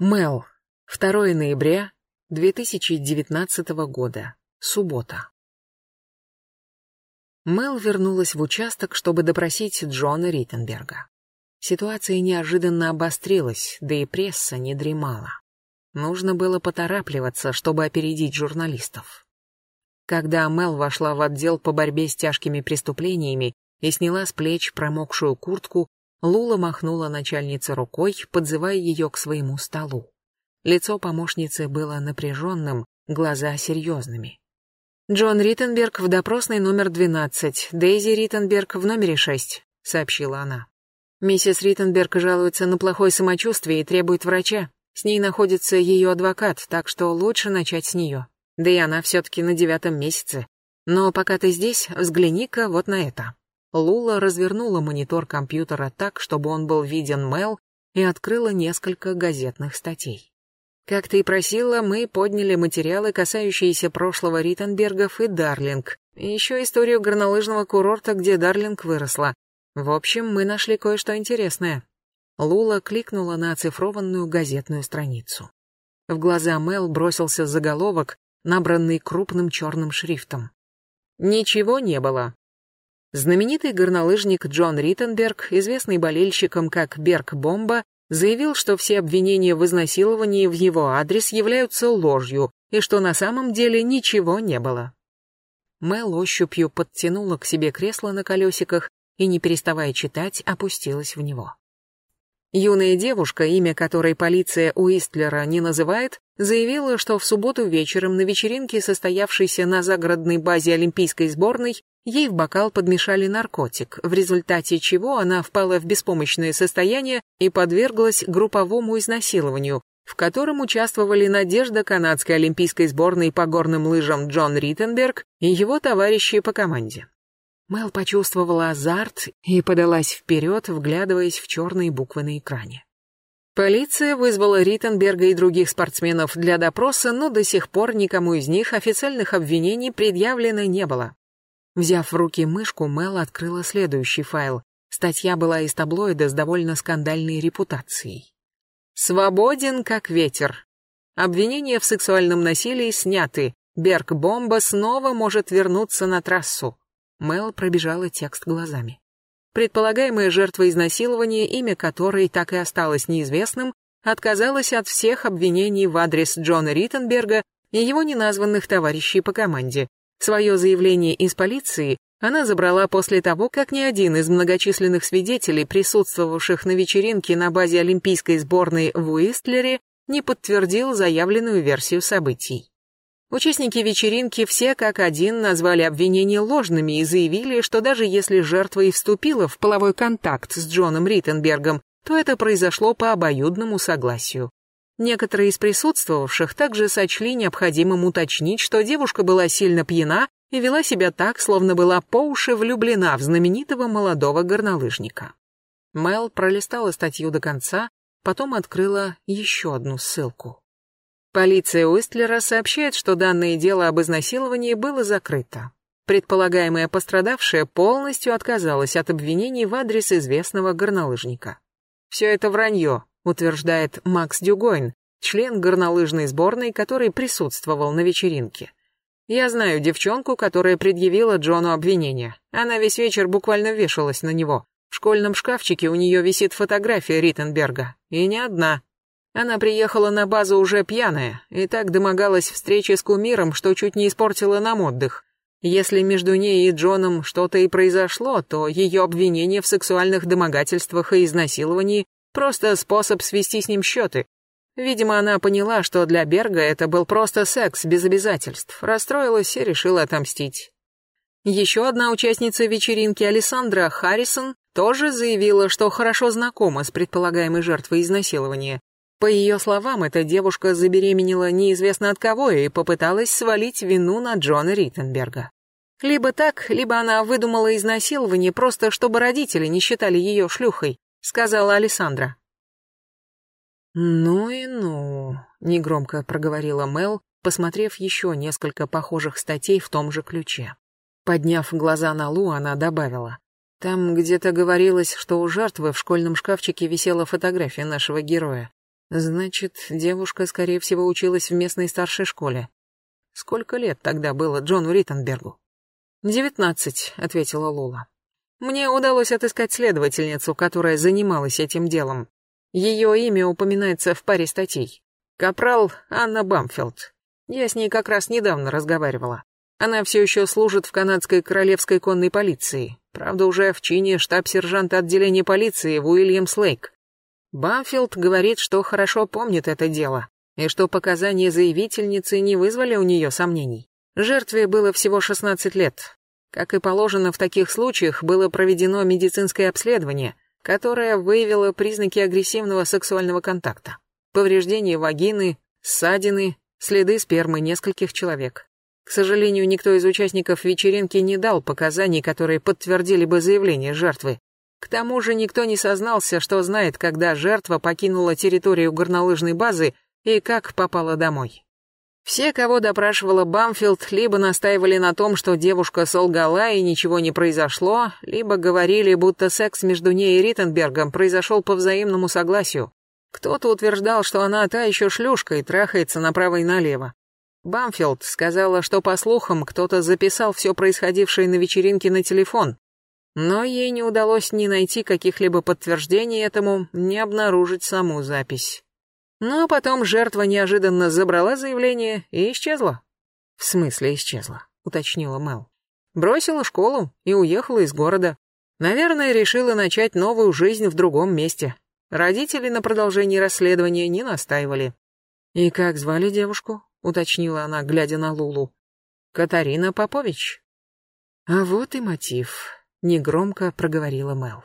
Мел. 2 ноября 2019 года. Суббота. Мел вернулась в участок, чтобы допросить Джона Риттенберга. Ситуация неожиданно обострилась, да и пресса не дремала. Нужно было поторапливаться, чтобы опередить журналистов. Когда Мел вошла в отдел по борьбе с тяжкими преступлениями и сняла с плеч промокшую куртку, Лула махнула начальнице рукой, подзывая ее к своему столу. Лицо помощницы было напряженным, глаза серьезными. «Джон Риттенберг в допросной номер 12, Дейзи Риттенберг в номере 6», — сообщила она. «Миссис Риттенберг жалуется на плохое самочувствие и требует врача. С ней находится ее адвокат, так что лучше начать с нее. Да и она все-таки на девятом месяце. Но пока ты здесь, взгляни-ка вот на это». Лула развернула монитор компьютера так, чтобы он был виден Мел, и открыла несколько газетных статей. Как ты и просила, мы подняли материалы, касающиеся прошлого Риттенбергов и Дарлинг, и еще историю горнолыжного курорта, где Дарлинг выросла. В общем, мы нашли кое-что интересное. Лула кликнула на оцифрованную газетную страницу. В глаза Мел бросился заголовок, набранный крупным черным шрифтом. Ничего не было. Знаменитый горнолыжник Джон Риттенберг, известный болельщикам как Берг Бомба, заявил, что все обвинения в изнасиловании в его адрес являются ложью и что на самом деле ничего не было. Мэл ощупью подтянула к себе кресло на колесиках и, не переставая читать, опустилась в него. Юная девушка, имя которой полиция Уистлера не называет, заявила, что в субботу вечером на вечеринке, состоявшейся на загородной базе Олимпийской сборной, ей в бокал подмешали наркотик, в результате чего она впала в беспомощное состояние и подверглась групповому изнасилованию, в котором участвовали Надежда канадской олимпийской сборной по горным лыжам Джон Риттенберг и его товарищи по команде. Мел почувствовала азарт и подалась вперед, вглядываясь в черные буквы на экране. Полиция вызвала Риттенберга и других спортсменов для допроса, но до сих пор никому из них официальных обвинений предъявлено не было. Взяв в руки мышку, Мел открыла следующий файл. Статья была из таблоида с довольно скандальной репутацией. «Свободен, как ветер. Обвинения в сексуальном насилии сняты. Берг-бомба снова может вернуться на трассу. Мел пробежала текст глазами. Предполагаемая жертва изнасилования, имя которой так и осталось неизвестным, отказалась от всех обвинений в адрес Джона Риттенберга и его неназванных товарищей по команде. Свое заявление из полиции она забрала после того, как ни один из многочисленных свидетелей, присутствовавших на вечеринке на базе олимпийской сборной в Уистлере, не подтвердил заявленную версию событий. Участники вечеринки все как один назвали обвинения ложными и заявили, что даже если жертва и вступила в половой контакт с Джоном Риттенбергом, то это произошло по обоюдному согласию. Некоторые из присутствовавших также сочли необходимым уточнить, что девушка была сильно пьяна и вела себя так, словно была по уши влюблена в знаменитого молодого горнолыжника. Мел пролистала статью до конца, потом открыла еще одну ссылку. Полиция Уистлера сообщает, что данное дело об изнасиловании было закрыто. Предполагаемая пострадавшая полностью отказалась от обвинений в адрес известного горнолыжника. «Все это вранье», утверждает Макс Дюгойн, член горнолыжной сборной, который присутствовал на вечеринке. Я знаю девчонку, которая предъявила Джону обвинение. Она весь вечер буквально вешалась на него. В школьном шкафчике у нее висит фотография Риттенберга. И не одна. Она приехала на базу уже пьяная и так домогалась встречи с кумиром, что чуть не испортила нам отдых. Если между ней и Джоном что-то и произошло, то ее обвинение в сексуальных домогательствах и изнасиловании просто способ свести с ним счеты. Видимо, она поняла, что для Берга это был просто секс без обязательств, расстроилась и решила отомстить. Еще одна участница вечеринки, Александра Харрисон, тоже заявила, что хорошо знакома с предполагаемой жертвой изнасилования, по ее словам, эта девушка забеременела неизвестно от кого и попыталась свалить вину на Джона Риттенберга. Либо так, либо она выдумала изнасилование просто, чтобы родители не считали ее шлюхой, сказала Александра. «Ну и ну», — негромко проговорила Мел, посмотрев еще несколько похожих статей в том же ключе. Подняв глаза на Лу, она добавила. «Там где-то говорилось, что у жертвы в школьном шкафчике висела фотография нашего героя. Значит, девушка, скорее всего, училась в местной старшей школе. Сколько лет тогда было Джону Риттенбергу? «Девятнадцать», — ответила Лула. «Мне удалось отыскать следовательницу, которая занималась этим делом. Ее имя упоминается в паре статей. Капрал Анна Бамфилд. Я с ней как раз недавно разговаривала. Она все еще служит в канадской королевской конной полиции. Правда, уже в чине штаб-сержанта отделения полиции в Уильямс Лейк. Бамфилд говорит, что хорошо помнит это дело, и что показания заявительницы не вызвали у нее сомнений. Жертве было всего 16 лет. Как и положено в таких случаях, было проведено медицинское обследование, которое выявило признаки агрессивного сексуального контакта. Повреждения вагины, ссадины, следы спермы нескольких человек. К сожалению, никто из участников вечеринки не дал показаний, которые подтвердили бы заявление жертвы. К тому же никто не сознался, что знает, когда жертва покинула территорию горнолыжной базы и как попала домой. Все, кого допрашивала Бамфилд, либо настаивали на том, что девушка солгала и ничего не произошло, либо говорили, будто секс между ней и Риттенбергом произошел по взаимному согласию. Кто-то утверждал, что она та еще шлюшка и трахается направо и налево. Бамфилд сказала, что, по слухам, кто-то записал все происходившее на вечеринке на телефон, но ей не удалось ни найти каких-либо подтверждений этому, ни обнаружить саму запись. А потом жертва неожиданно забрала заявление и исчезла. В смысле исчезла, уточнила Мэл. Бросила школу и уехала из города. Наверное, решила начать новую жизнь в другом месте. Родители на продолжении расследования не настаивали. «И как звали девушку?» — уточнила она, глядя на Лулу. «Катарина Попович». «А вот и мотив», — негромко проговорила Мэл.